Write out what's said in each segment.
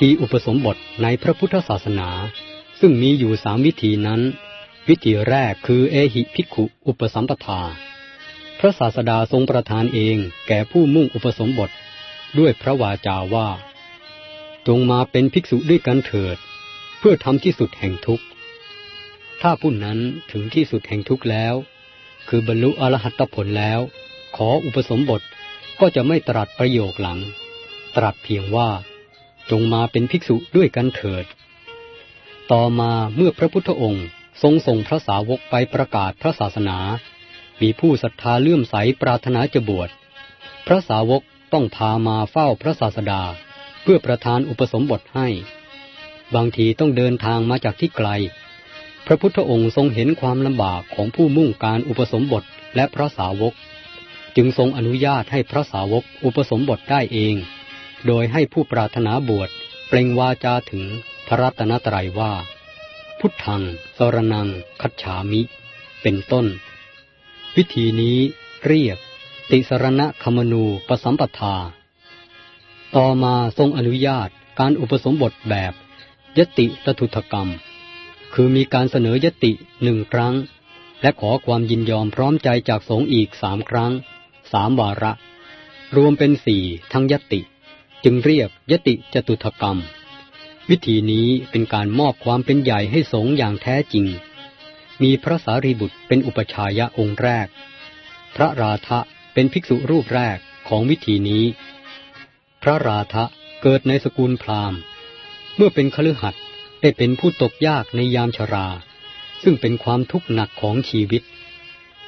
ธีอุปสมบทในพระพุทธศาสนา ซึ่งมีอยู่สามวิธีนั้น วิธีแรกคือเอหิภิกขุอุปสัมปทา พระศาสดาทรงประทานเองแก่ผู้มุ่งอุปสมบท ด้วยพระวาจาว่า จงมาเป็นภิกษุด้วยกันเถิด เพื่อทำที่สุดแห่งทุกข์ถ้าผู้นั้นถึงที่สุดแห่งทุกข์แล้ว คือบรรลุอรหัตผลแล้ว ขออุปสมบทก็จะไม่ตรัสประโยคหลัง ตรัสเพียงว่า จงมาเป็นภิกษุด้วยกันเถิด ต่อมาเมื่อพระพุทธองค์ทรงส่งพระสาวกไปประกาศพระศาสนา มีผู้ศรัทธาเลื่อมใสปรารถนาจะบวช พระสาวกต้องพามาเฝ้าพระศาสดา เพื่อประทานอุปสมบทให้ บางทีต้องเดินทางมาจากที่ไกล พระพุทธองค์ทรงเห็นความลำบากของผู้มุ่งการอุปสมบทและพระสาวก จึงทรงอนุญาตให้พระสาวกอุปสมบทได้เอง โดยให้ผู้ปรารถนาบวชเปล่งวาจาถึงพระรัตนตรัยว่า พุทธังสรนัง คัจฉามิ เป็นต้น วิธีนี้เรียก ติสรณะคมนูปสัมปทา ต่อมาทรงอนุญาตการอุปสมบทแบบยติตถุถกรรม คือมีการเสนอยติหนึ่งครั้ง และขอความยินยอมพร้อมใจจากสงฆ์อีกสามครั้งสามวาระ รวมเป็นสี่ทั้งยติ จึงเรียกยติจตุถกรรม วิธีนี้เป็นการมอบความเป็นใหญ่ให้สงอย่างแท้จริง มีพระสารีบุตรเป็นอุปชายะองค์แรก พระราธะเป็นภิกษุรูปแรกของวิธีนี้ พระราธะเกิดในสกุลพราหมณ์ เมื่อเป็นคฤหัสถ์ได้เป็นผู้ตกยากในยามชรา ซึ่งเป็นความทุกข์หนักของชีวิต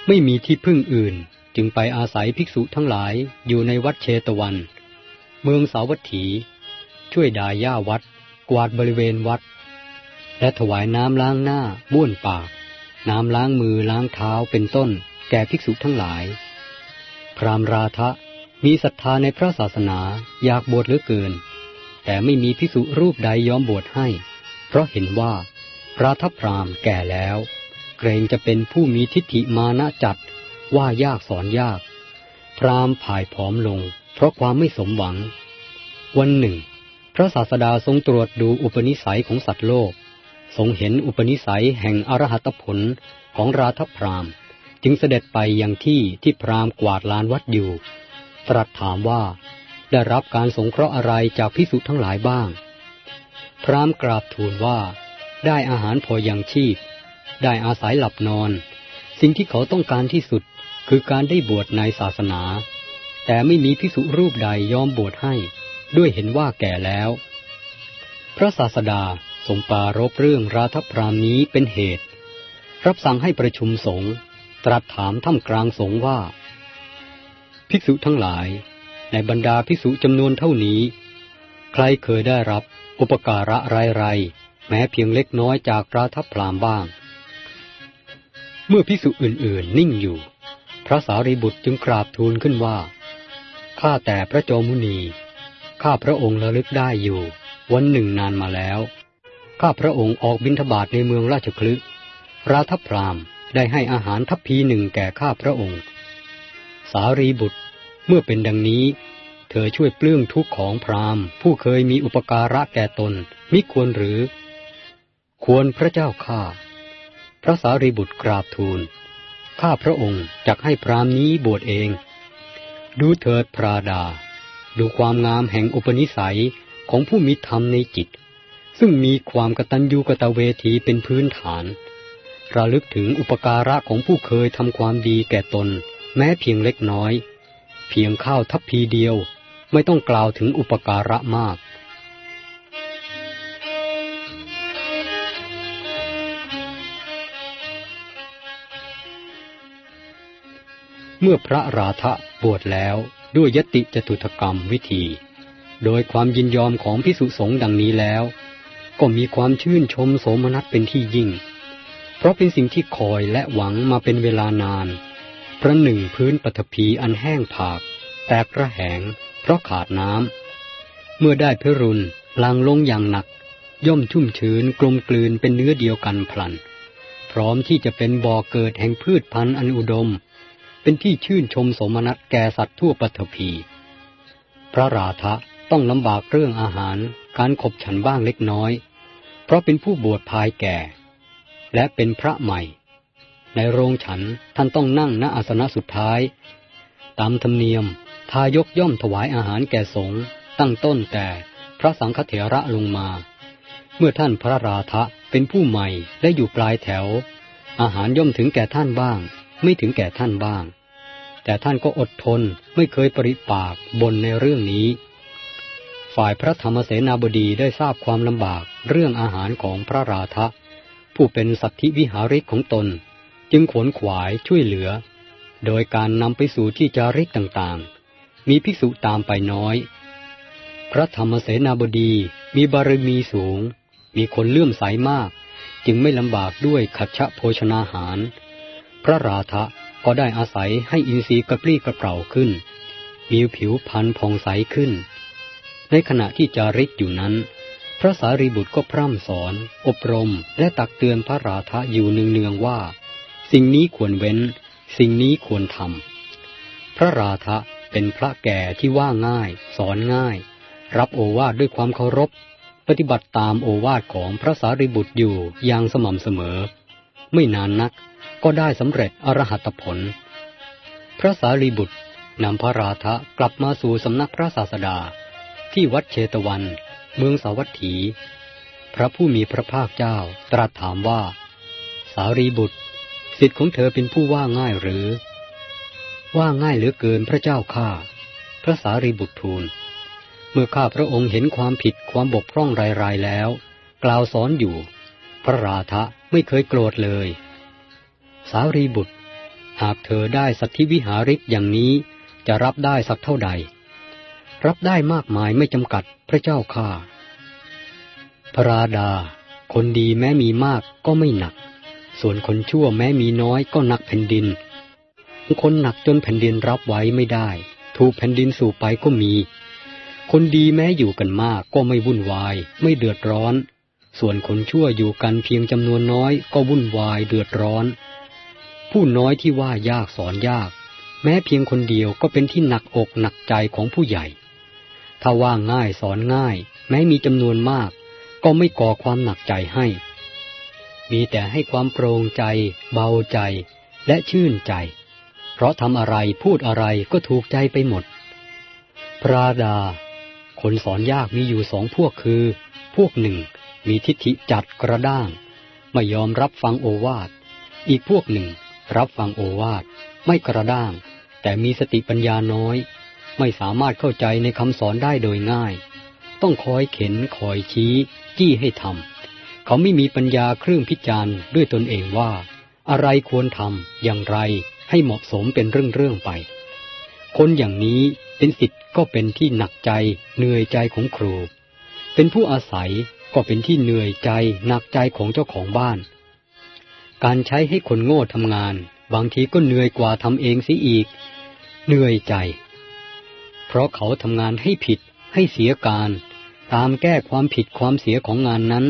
ไม่มีที่พึ่งอื่นจึงไปอาศัยภิกษุทั้งหลายอยู่ในวัดเชตวัน เมืองสาวัตถี ช่วยดาย่าวัด กวาดบริเวณวัด และถวายน้ำล้างหน้าบ้วนปาก น้ำล้างมือล้างเท้าเป็นต้น แก่ภิกษุทั้งหลาย พรามราทะมีศรัทธาในพระศาสนาอยากบวชเหลือเกิน แต่ไม่มีภิกษุรูปใดยอมบวชให้ เพราะเห็นว่าพระทัพพรามแก่แล้ว เกรงจะเป็นผู้มีทิฏฐิมานะจัดว่ายากสอนยาก พรามผ่ายผอมลง เพราะความไม่สมหวัง วันหนึ่ง พระศาสดาทรงตรวจดูอุปนิสัยของสัตว์โลก ทรงเห็นอุปนิสัยแห่งอรหัตผลของราธพรามจึงเสด็จไปยังที่ที่พรามกวาดลานวัดอยู่ ตรัสถามว่า ได้รับการสงเคราะห์อะไรจากพิสุทั้งหลายบ้าง พรามกราบทูลว่า ได้อาหารพอยังชีพ ได้อาศัยหลับนอน สิ่งที่เขาต้องการที่สุดคือการได้บวชในศาสนา แต่ไม่มีพิสุรูปใดยอมบวชให้ ด้วยเห็นว่าแก่แล้ว พระศาสดาทรงปารบเรื่องราธพรามนี้เป็นเหตุ รับสั่งให้ประชุมสงฆ์ตรัสถามท่ามกลางสงฆ์ว่า ภิกษุทั้งหลาย ในบรรดาภิกษุจำนวนเท่านี้ ใครเคยได้รับอุปการะไรๆแม้เพียงเล็กน้อยจากราธพรามบ้าง เมื่อภิกษุอื่นๆ นิ่งอยู่ พระสารีบุตรจึงกราบทูลขึ้นว่า ข้าแต่พระโจมุนี ข้าพระองค์ระลึกได้อยู่ วันหนึ่งนานมาแล้ว ข้าพระองค์ออกบิณฑบาตในเมืองราชคลึราทัพพรามได้ให้อาหารทัพพีหนึ่งแก่ข้าพระองค์ สารีบุตร เมื่อเป็นดังนี้ เธอช่วยเปลื้องทุกข์ของพรามผู้เคยมีอุปการะแก่ตน มิควรหรือ ควรพระเจ้าข้า พระสารีบุตรกราบทูล ข้าพระองค์จักให้พรามนี้บวชเอง ดูเถิดพระดา ดูความงามแห่งอุปนิสัยของผู้มีธรรมในจิต ซึ่งมีความกตัญญูกตเวทีเป็นพื้นฐาน ระลึกถึงอุปการะของผู้เคยทำความดีแก่ตน แม้เพียงเล็กน้อย เพียงข้าวทัพพีเดียวไม่ต้องกล่าวถึงอุปการะมาก เมื่อพระราธะบวชแล้วด้วยยติจตุถกรรมวิธี โดยความยินยอมของพิสุสงฆ์ดังนี้แล้ว ก็มีความชื่นชมโสมนัสเป็นที่ยิ่ง เพราะเป็นสิ่งที่คอยและหวังมาเป็นเวลานานพระหนึ่งพื้นปฐพีอันแห้งผาก แตกระแหง เพราะขาดน้ำ เมื่อได้พิรุณลังลงอย่างหนัก ย่อมชุ่มชื้นกลมกลืนเป็นเนื้อเดียวกันพลัน พร้อมที่จะเป็นบ่อเกิดแห่งพืชพันธุ์อันอุดม เป็นที่ชื่นชมสมนัตแก่สัตว์ทั่วปฐพี พระราธะต้องลำบากเรื่องอาหารการขบฉันบ้างเล็กน้อย เพราะเป็นผู้บวชภายแก่ และเป็นพระใหม่ ในโรงฉันท่านต้องนั่งณอาสนะสุดท้าย ตามธรรมเนียมทายกย่อมถวายอาหารแก่สงฆ์ตั้งต้นแต่พระสังฆเถระลงมา เมื่อท่านพระราธะเป็นผู้ใหม่และอยู่ปลายแถว อาหารย่อมถึงแก่ท่านบ้าง ไม่ถึงแก่ท่านบ้าง แต่ท่านก็อดทนไม่เคยปริปากบนในเรื่องนี้ ฝ่ายพระธรรมเสนาบดีได้ทราบความลำบากเรื่องอาหารของพระราธะ ผู้เป็นสัตธิวิหาริกของตน จึงขวนขวายช่วยเหลือ โดยการนำไปสู่ที่จาริกต่างๆ มีภิกษุตามไปน้อย พระธรรมเสนาบดีมีบารมีสูง มีคนเลื่อมใสมาก จึงไม่ลำบากด้วยขัดชะโภชนาหาร พระราธะก็ได้อาศัยให้อินทรีย์กระปรี้กระเปร่าขึ้น มีผิวพรรณผ่องใสขึ้น ในขณะที่จาริกอยู่นั้น พระสารีบุตรก็พร่ำสอน อบรมและตักเตือนพระราธะอยู่เนืองๆว่า สิ่งนี้ควรเว้น สิ่งนี้ควรทำพระราธะเป็นพระแก่ที่ว่าง่าย สอนง่าย รับโอวาทด้วยความเคารพ ปฏิบัติตามโอวาทของพระสารีบุตรอยู่อย่างสม่ำเสมอ ไม่นานนักก็ได้สำเร็จอรหัตผล พระสารีบุตรนำพระราธะกลับมาสู่สำนักพระศาสดา ที่วัดเชตวัน เมืองสาวัตถี พระผู้มีพระภาคเจ้าตรัสถามว่า สารีบุตรสิทธิ์ของเธอเป็นผู้ว่าง่ายหรือ ว่าง่ายเหลือเกินพระเจ้าข้าพระสารีบุตรทูล เมื่อข้าพระองค์เห็นความผิดความบกพร่องรายๆแล้ว กล่าวสอนอยู่ พระราธะไม่เคยโกรธเลย สารีบุตร หากเธอได้สัตธิวิหาริกอย่างนี้จะรับได้สักเท่าใด รับได้มากมายไม่จำกัดพระเจ้าข้าพระราดา คนดีแม้มีมากก็ไม่หนัก ส่วนคนชั่วแม้มีน้อยก็หนักแผ่นดิน คนหนักจนแผ่นดินรับไว้ไม่ได้ ถูกแผ่นดินสู่ไปก็มี คนดีแม้อยู่กันมากก็ไม่วุ่นวาย ไม่เดือดร้อน ส่วนคนชั่วอยู่กันเพียงจำนวนน้อยก็วุ่นวายเดือดร้อน ผู้น้อยที่ว่ายากสอนยาก แม้เพียงคนเดียวก็เป็นที่หนักอกหนักใจของผู้ใหญ่ ถ้าว่าง่ายสอนง่าย แม้มีจำนวนมาก ก็ไม่ก่อความหนักใจให้ มีแต่ให้ความโปร่งใจ เบาใจ และชื่นใจ เพราะทำอะไรพูดอะไรก็ถูกใจไปหมด พระดา คนสอนยากมีอยู่สองพวกคือ พวกหนึ่ง มีทิฏฐิจัดกระด้าง ไม่ยอมรับฟังโอวาท อีกพวกหนึ่ง รับฟังโอวาท ไม่กระด้าง แต่มีสติปัญญาน้อย ไม่สามารถเข้าใจในคำสอนได้โดยง่าย ต้องคอยเข็นคอยชี้ จี้ให้ทำเขาไม่มีปัญญาเครื่องพิจารณ์ด้วยตนเองว่า อะไรควรทำอย่างไรให้เหมาะสมเป็นเรื่องๆไป คนอย่างนี้เป็นสิทธิ์ก็เป็นที่หนักใจเหนื่อยใจของครู เป็นผู้อาศัย ก็เป็นที่เหนื่อยใจหนักใจของเจ้าของบ้าน การใช้ให้คนโง่ทำงาน บางทีก็เหนื่อยกว่าทำเองสิอีก เหนื่อยใจ เพราะเขาทำงานให้ผิดให้เสียการ ตามแก้ความผิดความเสียของงานนั้น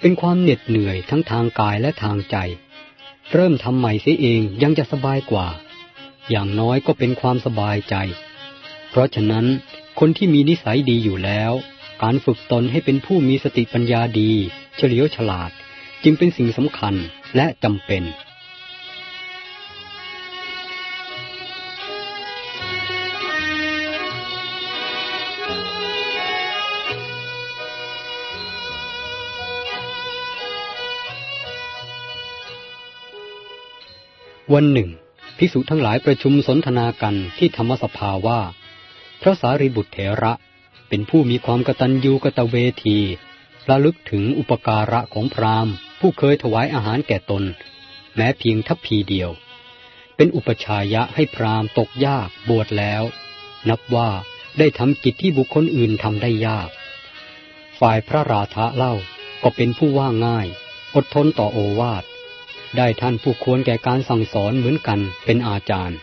เป็นความเหน็ดเหนื่อยทั้งทางกายและทางใจ เริ่มทำใหม่เสียเองยังจะสบายกว่า อย่างน้อยก็เป็นความสบายใจ เพราะฉะนั้นคนที่มีนิสัยดีอยู่แล้ว การฝึกตนให้เป็นผู้มีสติปัญญาดี เฉลียวฉลาด จึงเป็นสิ่งสำคัญและจำเป็นวันหนึ่งพิสุทั้งหลายประชุมสนทนากันที่ธรรมสภาว่า พระสารีบุตรเถระ เป็นผู้มีความกตัญญูกตเวทีระลึกถึงอุปการะของพราหมณ์ผู้เคยถวายอาหารแก่ตน แม้เพียงทัพพีเดียว เป็นอุปชายะให้พราหมณ์ตกยากบวชแล้ว นับว่าได้ทำกิจที่บุคคลอื่นทำได้ยาก ฝ่ายพระราธะเล่าก็เป็นผู้ว่าง่าย อดทนต่อโอวาท ได้ท่านผู้ควรแก่การสั่งสอนเหมือนกันเป็นอาจารย์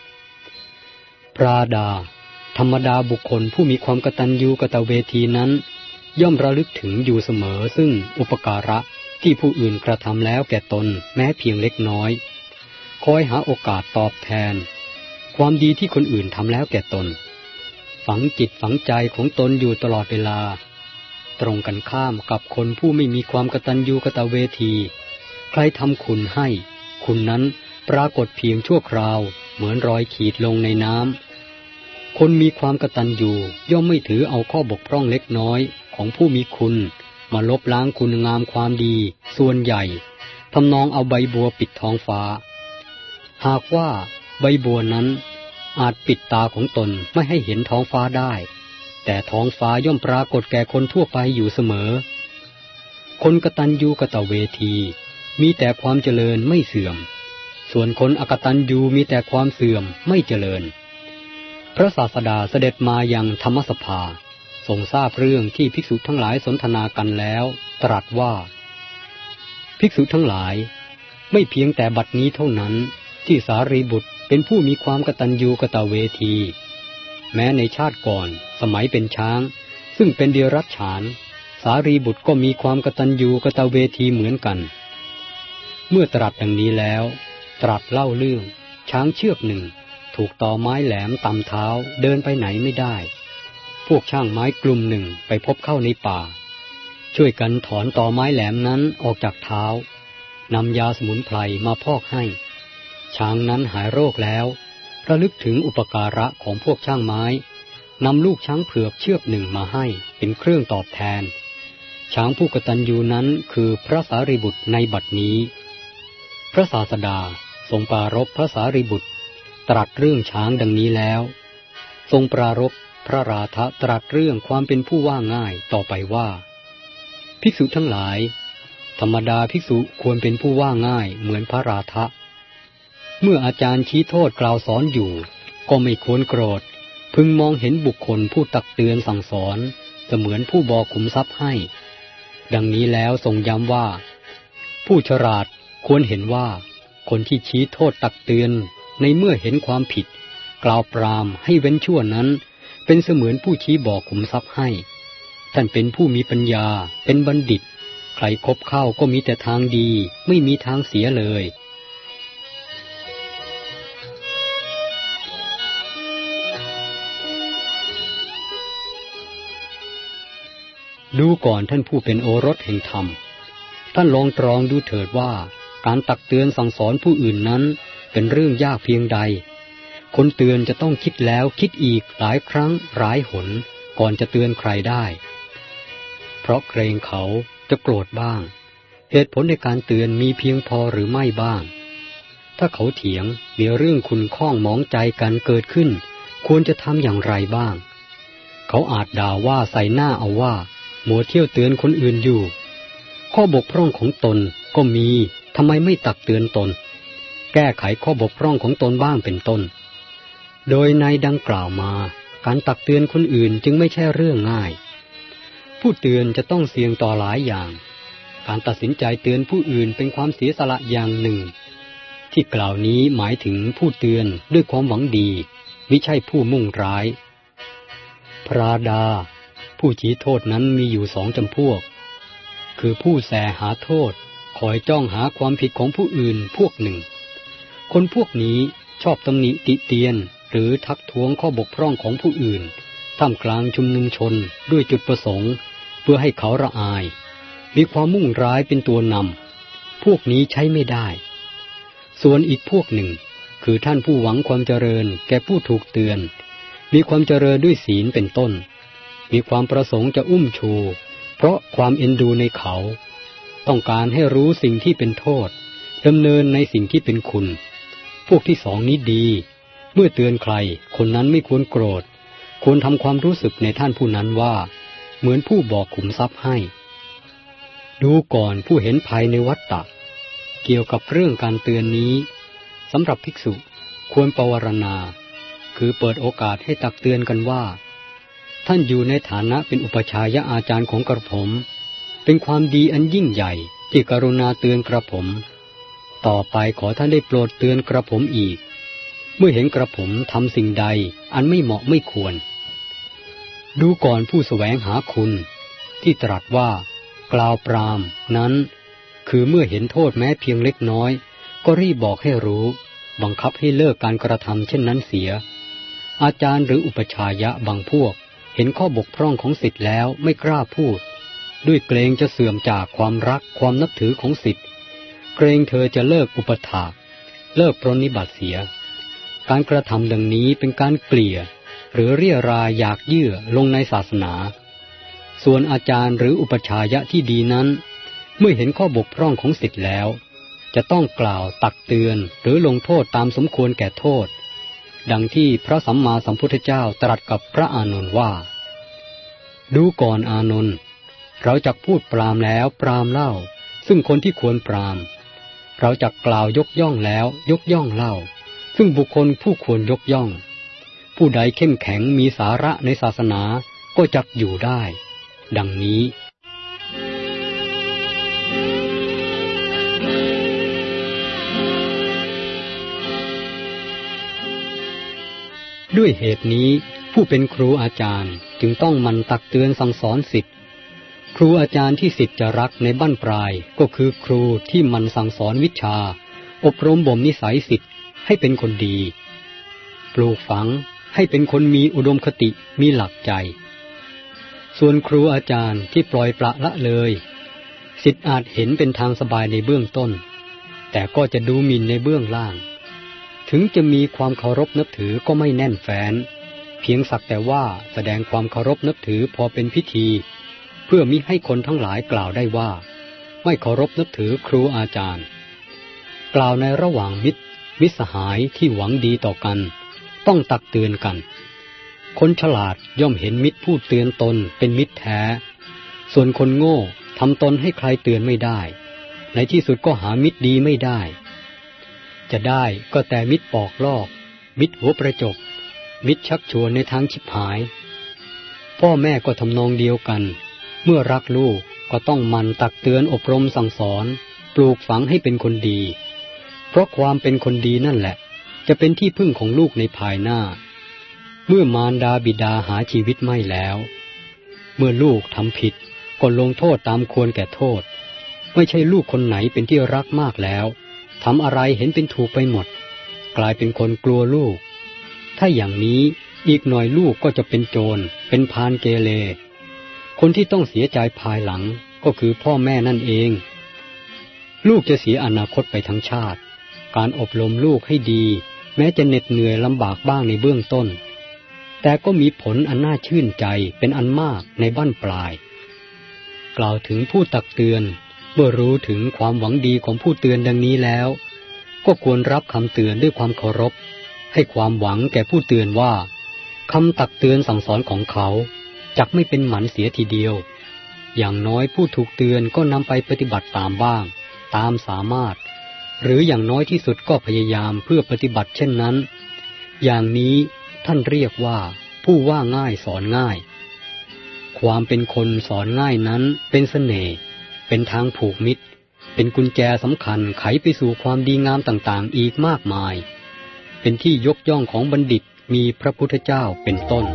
พระดา ธรรมดาบุคคลผู้มีความกตัญญูกตเวทีนั้น ย่อมระลึกถึงอยู่เสมอซึ่งอุปการะที่ผู้อื่นกระทำแล้วแก่ตนแม้เพียงเล็กน้อย คอยหาโอกาสตอบแทน ความดีที่คนอื่นทำแล้วแก่ตน ฝังจิตฝังใจของตนอยู่ตลอดเวลา ตรงกันข้ามกับคนผู้ไม่มีความกตัญญูกตเวที ใครทำคุณให้ คุณนั้นปรากฏเพียงชั่วคราว เหมือนรอยขีดลงในน้ำ คนมีความกตัญญูย่อมไม่ถือเอาข้อบกพร่องเล็กน้อยของผู้มีคุณ มาลบล้างคุณงามความดี ส่วนใหญ่ทำนองเอาใบบัวปิดท้องฟ้า หากว่าใบบัวนั้นอาจปิดตาของตนไม่ให้เห็นท้องฟ้าได้ แต่ท้องฟ้าย่อมปรากฏแก่คนทั่วไปอยู่เสมอ คนกตัญญูกตเวที มีแต่ความเจริญไม่เสื่อม ส่วนคนอกตัญญูมีแต่ความเสื่อมไม่เจริญ พระศาสดาเสด็จมายังธรรมสภา ทรงทราบเรื่องที่ภิกษุทั้งหลายสนทนากันแล้ว ตรัสว่า ภิกษุทั้งหลาย ไม่เพียงแต่บัดนี้เท่านั้นที่สารีบุตรเป็นผู้มีความกตัญญูกตเวที แม้ในชาติก่อนสมัยเป็นช้าง ซึ่งเป็นเดียรัจฉาน สารีบุตรก็มีความกตัญญูกตเวทีเหมือนกัน เมื่อตรัสดังนี้แล้ว ตรัสเล่าเรื่องช้างเชือกหนึ่ง ถูกต่อไม้แหลมตำเท้าเดินไปไหนไม่ได้ พวกช่างไม้กลุ่มหนึ่งไปพบเข้าในป่า ช่วยกันถอนต่อไม้แหลมนั้นออกจากเท้านำยาสมุนไพรมาพอกให้ ช้างนั้นหายโรคแล้ว ระลึกถึงอุปการะของพวกช่างไม้นำลูกช้างเผือกเชือกหนึ่งมาให้เป็นเครื่องตอบแทน ช้างผู้กตัญญูนั้นคือพระสารีบุตรในบัดนี้ พระศาสดาทรงปารบพระสารีบุตร ตรัสเรื่องช้างดังนี้แล้ว ทรงปรารบพระราธะตรัสเรื่องความเป็นผู้ว่าง่ายต่อไปว่า ภิกษุทั้งหลาย ธรรมดาภิกษุควรเป็นผู้ว่าง่ายเหมือนพระราธะ เมื่ออาจารย์ชี้โทษกล่าวสอนอยู่ ก็ไม่ควรโกรธ พึงมองเห็นบุคคลผู้ตักเตือนสั่งสอนเสมือนผู้บอกขุมทรัพย์ให้ ดังนี้แล้วทรงย้ำว่า ผู้ฉลาดควรเห็นว่าคนที่ชี้โทษตักเตือน ในเมื่อเห็นความผิด กล่าวปรามให้เว้นชั่วนั้น เป็นเสมือนผู้ชี้บอกขุมทรัพย์ให้ ท่านเป็นผู้มีปัญญา เป็นบัณฑิต ใครคบเข้าก็มีแต่ทางดี ไม่มีทางเสียเลยดูก่อนท่านผู้เป็นโอรสแห่งธรรม ท่านลองตรองดูเถิดว่า การตักเตือนสั่งสอนผู้อื่นนั้น เป็นเรื่องยากเพียงใด คนเตือนจะต้องคิดแล้วคิดอีกหลายครั้งหลายหน ก่อนจะเตือนใครได้ เพราะเกรงเขาจะโกรธบ้าง เหตุผลในการเตือนมีเพียงพอหรือไม่บ้าง ถ้าเขาเถียงมีเรื่องคุณข้องมองใจกันเกิดขึ้น ควรจะทำอย่างไรบ้าง เขาอาจด่าว่าใส่หน้าเอาว่าหมัวเที่ยวเตือนคนอื่นอยู่ ข้อบกพร่องของตนก็มีทำไมไม่ตักเตือนตน แก้ไขข้อบกพร่องของตนบ้างเป็นต้น โดยในดังกล่าวมา การตักเตือนคนอื่นจึงไม่ใช่เรื่องง่าย ผู้เตือนจะต้องเสี่ยงต่อหลายอย่าง การตัดสินใจเตือนผู้อื่นเป็นความเสียสละอย่างหนึ่ง ที่กล่าวนี้หมายถึงผู้เตือนด้วยความหวังดีไม่ใช่ผู้มุ่งร้าย พระดา ผู้ชี้โทษนั้นมีอยู่สองจำพวก คือผู้แสหาโทษคอยจ้องหาความผิดของผู้อื่นพวกหนึ่ง คนพวกนี้ชอบตำหนิติเตียน หรือทักท้วงข้อบกพร่องของผู้อื่น ท่ามกลางชุมนุมชนด้วยจุดประสงค์ เพื่อให้เขาระอาย มีความมุ่งร้ายเป็นตัวนำพวกนี้ใช้ไม่ได้ ส่วนอีกพวกหนึ่ง คือท่านผู้หวังความเจริญแก่ผู้ถูกเตือน มีความเจริญด้วยศีลเป็นต้น มีความประสงค์จะอุ้มชู เพราะความเอ็นดูในเขา ต้องการให้รู้สิ่งที่เป็นโทษดำเนินในสิ่งที่เป็นคุณ พวกที่สองนี้ดี เมื่อเตือนใคร คนนั้นไม่ควรโกรธ ควรทำความรู้สึกในท่านผู้นั้นว่า เหมือนผู้บอกขุมทรัพย์ให้ ดูก่อนผู้เห็นภัยในวัฏฏะเกี่ยวกับเรื่องการเตือนนี้สำหรับภิกษุควรปวารณา คือเปิดโอกาสให้ตักเตือนกันว่า ท่านอยู่ในฐานะเป็นอุปชายะอาจารย์ของกระผม เป็นความดีอันยิ่งใหญ่ที่กรุณาเตือนกระผม ต่อไปขอท่านได้โปรดเตือนกระผมอีก เมื่อเห็นกระผมทำสิ่งใดอันไม่เหมาะไม่ควร ดูก่อนผู้สแสวงหาคุณ ที่ตรัสว่ากล่าวปรามนั้น คือเมื่อเห็นโทษแม้เพียงเล็กน้อย ก็รีบบอกให้รู้ บังคับให้เลิกการกระทำเช่นนั้นเสีย อาจารย์หรืออุปชายะบางพวก เห็นข้อบกพร่องของสิทธิ์แล้วไม่กล้าพูด ด้วยเกรงจะเสื่อมจากความรักความนับถือของสิทธิ์ เกรงเธอจะเลิกอุปถากเลิกปรนิบัติเสีย การกระทำดังนี้เป็นการเกลี่ย หรือเรียรายอยากเยื่อลงในศาสนา ส่วนอาจารย์หรืออุปชายะที่ดีนั้น เมื่อเห็นข้อบกพร่องของสิทธิ์แล้ว จะต้องกล่าวตักเตือนหรือลงโทษตามสมควรแก่โทษ ดังที่พระสัมมาสัมพุทธเจ้าตรัสกับพระอานนท์ว่า ดูก่อนอานนท์เราจะพูดปรามแล้วปรามเล่า ซึ่งคนที่ควรปราม เราจะกล่าวยกย่องแล้วยกย่องเล่า ซึ่งบุคคลผู้ควรยกย่อง ผู้ใดเข้มแข็งมีสาระในศาสนาก็จักอยู่ได้ ดังนี้ด้วยเหตุนี้ผู้เป็นครูอาจารย์จึงต้องมันตักเตือนสั่งสอนสิทธิ ครูอาจารย์ที่สิทธิ์จะรักในบ้านปลายก็คือครูที่มันสั่งสอนวิชา อบรมบ่มนิสัยสิทธิ์ให้เป็นคนดี ปลูกฝังให้เป็นคนมีอุดมคติมีหลักใจ ส่วนครูอาจารย์ที่ปล่อยปละละเลย สิทธิ์อาจเห็นเป็นทางสบายในเบื้องต้น แต่ก็จะดูหมิ่นในเบื้องล่าง ถึงจะมีความเคารพนับถือก็ไม่แน่นแฟ้นเพียงสักแต่ว่าแสดงความเคารพนับถือพอเป็นพิธี เพื่อมิให้คนทั้งหลายกล่าวได้ว่า ไม่เคารพนับถือครูอาจารย์ กล่าวในระหว่างมิตร มิสหายที่หวังดีต่อกัน ต้องตักเตือนกัน คนฉลาดย่อมเห็นมิตรพูดเตือนตนเป็นมิตรแท้ ส่วนคนโง่ทำตนให้ใครเตือนไม่ได้ ในที่สุดก็หามิตรดีไม่ได้ จะได้ก็แต่มิตรปอกลอก มิตรหัวประจบ มิตรชักชวนในทางชิบหาย พ่อแม่ก็ทำนองเดียวกัน เมื่อรักลูกก็ต้องมันตักเตือนอบรมสั่งสอน ปลูกฝังให้เป็นคนดี เพราะความเป็นคนดีนั่นแหละ จะเป็นที่พึ่งของลูกในภายหน้า เมื่อมารดาบิดาหาชีวิตไม่แล้ว เมื่อลูกทำผิดก็ลงโทษตามควรแก่โทษ ไม่ใช่ลูกคนไหนเป็นที่รักมากแล้วทำอะไรเห็นเป็นถูกไปหมด กลายเป็นคนกลัวลูก ถ้าอย่างนี้อีกหน่อยลูกก็จะเป็นโจร เป็นพานเกเร คนที่ต้องเสียใจภายหลังก็คือพ่อแม่นั่นเอง ลูกจะเสียอนาคตไปทั้งชาติ การอบรมลูกให้ดี แม้จะเหน็ดเหนื่อยลำบากบ้างในเบื้องต้น แต่ก็มีผลอันน่าชื่นใจเป็นอันมากในบ้านปลาย กล่าวถึงผู้ตักเตือน เมื่อรู้ถึงความหวังดีของผู้เตือนดังนี้แล้ว ก็ควรรับคำเตือนด้วยความเคารพ ให้ความหวังแก่ผู้เตือนว่าคำตักเตือนสั่งสอนของเขา จักไม่เป็นหมันเสียทีเดียว อย่างน้อยผู้ถูกเตือนก็นำไปปฏิบัติตามบ้าง ตามสามารถ หรืออย่างน้อยที่สุดก็พยายามเพื่อปฏิบัติเช่นนั้น อย่างนี้ท่านเรียกว่าผู้ว่าง่ายสอนง่าย ความเป็นคนสอนง่ายนั้นเป็นสเสน่ห์เป็นทางผูกมิตร เป็นกุญแจสำคัญไขไปสู่ความดีงามต่างๆ อีกมากมาย เป็นที่ยกย่องของบัณฑิตมีพระพุทธเจ้าเป็นต้น